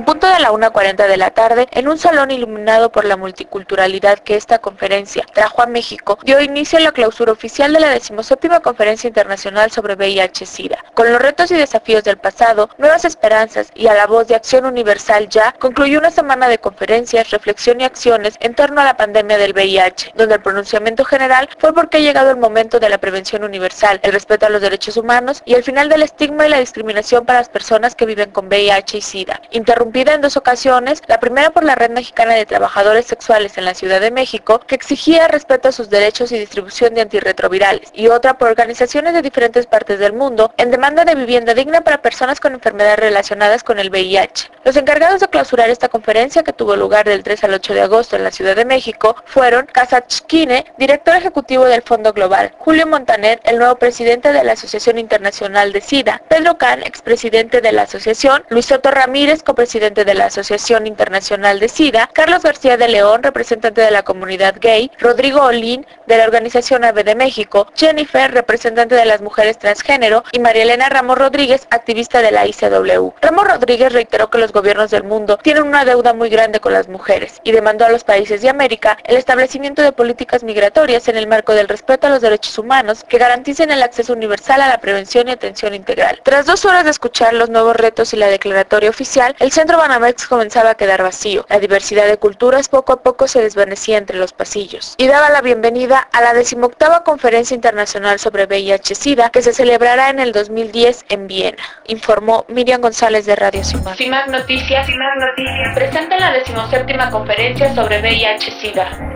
En punto de la 1.40 de la tarde, en un salón iluminado por la multiculturalidad que esta conferencia trajo a México, dio inicio a la clausura oficial de la decimoséptima Conferencia Internacional sobre VIH-Sida. Con los retos y desafíos del pasado, nuevas esperanzas y a la voz de acción universal ya, concluyó una semana de conferencias, reflexión y acciones en torno a la pandemia del VIH, donde el pronunciamiento general fue porque ha llegado el momento de la prevención universal, el respeto a los derechos humanos y el final del estigma y la discriminación para las personas que viven con VIH y SIDA interrumpida en dos ocasiones, la primera por la Red Mexicana de Trabajadores Sexuales en la Ciudad de México, que exigía respeto a sus derechos y distribución de antirretrovirales, y otra por organizaciones de diferentes partes del mundo en demanda de vivienda digna para personas con enfermedades relacionadas con el VIH. Los encargados de clausurar esta conferencia, que tuvo lugar del 3 al 8 de agosto en la Ciudad de México, fueron Kazachkine, director ejecutivo del Fondo Global, Julio Montaner, el nuevo presidente de la Asociación Internacional de SIDA, Pedro Can, expresidente de la asociación, Luis Soto Ramírez, copresidente presidente de la Asociación Internacional de SIDA, Carlos García de León, representante de la comunidad gay, Rodrigo Olín, de la Organización AVE de México, Jennifer, representante de las mujeres transgénero, y María Elena Ramos Rodríguez, activista de la ICW. Ramos Rodríguez reiteró que los gobiernos del mundo tienen una deuda muy grande con las mujeres y demandó a los países de América el establecimiento de políticas migratorias en el marco del respeto a los derechos humanos que garanticen el acceso universal a la prevención y atención integral. Tras dos horas de escuchar los nuevos retos y la declaratoria oficial, el centro Banamex comenzaba a quedar vacío. La diversidad de culturas poco a poco se desvanecía entre los pasillos y daba la bienvenida a la decimoctava Conferencia Internacional sobre VIH-Sida que se celebrará en el 2010 en Viena, informó Miriam González de Radio CIMAC. Noticias, CIMAC Noticias presenta la decimoséptima Conferencia sobre VIH-Sida.